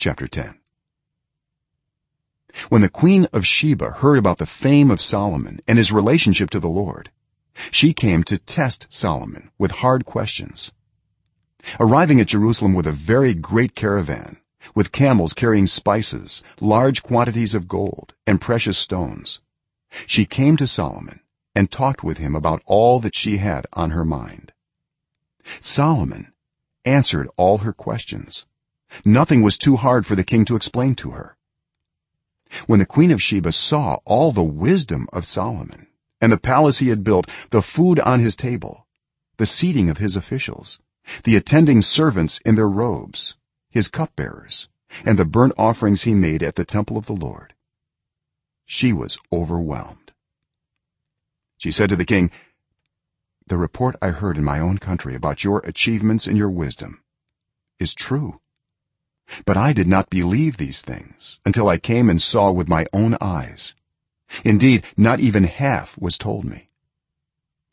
chapter 10 when the queen of sheba heard about the fame of solomon and his relationship to the lord she came to test solomon with hard questions. Arriving at jerusalem with a very great caravan with camels carrying spices large quantities of gold and precious stones she came to solomon and talked with him about all that she had on her mind. Solomon answered all her questions nothing was too hard for the king to explain to her. When the queen of sheba saw all the wisdom of solomon and the palace he had built the food on his table the seating of his officials the attending servants in their robes his cupbearers and the burnt offerings he made at the temple of the lord she was overwhelmed. She said to the king the report i heard in my own country about your achievements and your wisdom is true but i did not believe these things until i came and saw with my own eyes. Indeed not even half was told me.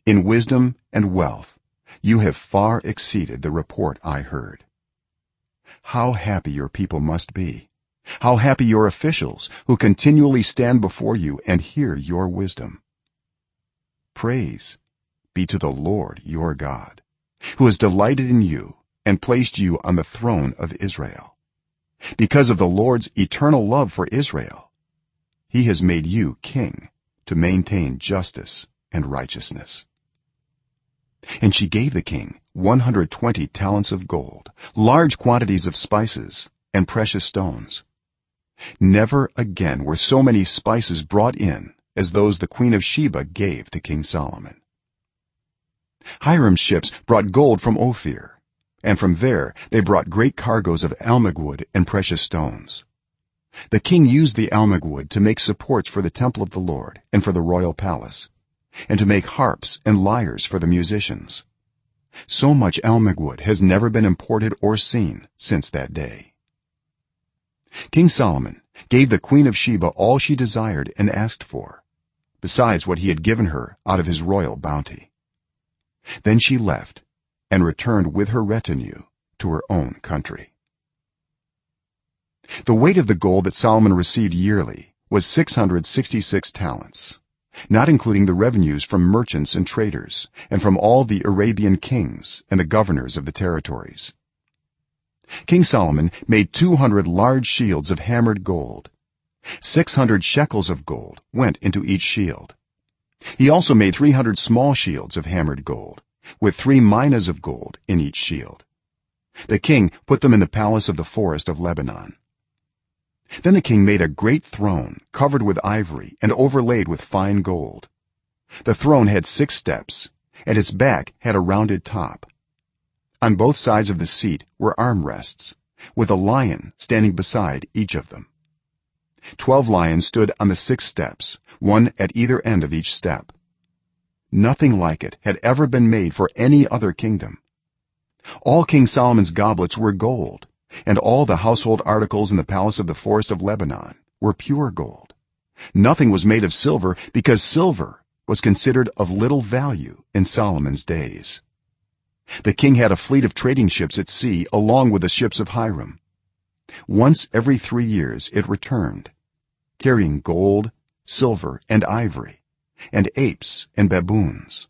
In wisdom and wealth you have far exceeded the report i heard. How happy your people must be. How happy your officials who continually stand before you and hear your wisdom. Praise be to the lord your god who has delighted in you and placed you on the throne of israel because of the lord's eternal love for israel. He has made you king to maintain justice and righteousness. And she gave the king 120 talents of gold large quantities of spices and precious stones. Never again were so many spices brought in as those the queen of sheba gave to king solomon. Hiram's ships brought gold from ophir and from there they brought great cargoes of almug wood and precious stones. The king used the almug wood to make supports for the temple of the lord and for the royal palace and to make harps and lyres for the musicians. So much almug wood has never been imported or seen since that day. King solomon gave the queen of sheba all she desired and asked for besides what he had given her out of his royal bounty. Then she left and returned with her retinue to her own country. The weight of the gold that solomon received yearly was 666 talents not including the revenues from merchants and traders and from all the arabian kings and the governors of the territories. King solomon made 200 large shields of hammered gold. 600 shekels of gold went into each shield. He also made 300 small shields of hammered gold with 3 minas of gold in each shield. The king put them in the palace of the forest of lebanon. Then the king made a great throne covered with ivory and overlaid with fine gold. The throne had 6 steps and its back had a rounded top. On both sides of the seat were arm rests with a lion standing beside each of them. 12 lions stood on the 6 steps one at either end of each step nothing like it had ever been made for any other kingdom. All king solomon's goblets were gold and all the household articles in the palace of the forest of lebanon were pure gold. Nothing was made of silver because silver was considered of little value in solomon's days. The king had a fleet of trading ships at sea along with the ships of hiram. Once every 3 years it returned carrying gold silver and ivory and apes and baboons.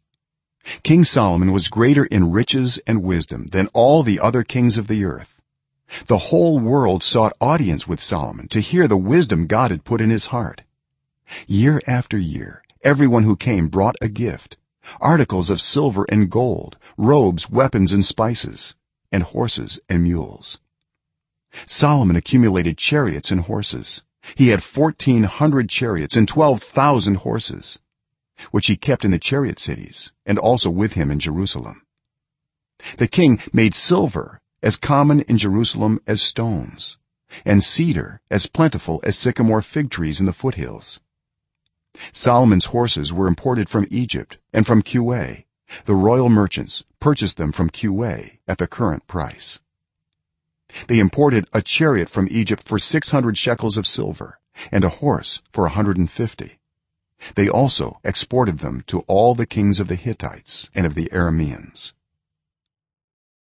King solomon was greater in riches and wisdom than all the other kings of the earth. The whole world sought audience with solomon to hear the wisdom god had put in his heart. Year after year everyone who came brought a gift articles of silver and gold robes weapons and spices and horses and mules. Solomon accumulated chariots and horses. He had 1400 chariots and 12000 horses which he kept in the chariot cities and also with him in jerusalem. The king made silver as common in jerusalem as stones and cedar as plentiful as sycamore fig trees in the foothills. Solomon's horses were imported from egypt and from Kue the royal merchants purchased them from Kue at the current price. They imported a chariot from egypt for 600 shekels of silver and a horse for 150 they also exported them to all the kings of the hittites and of the arameans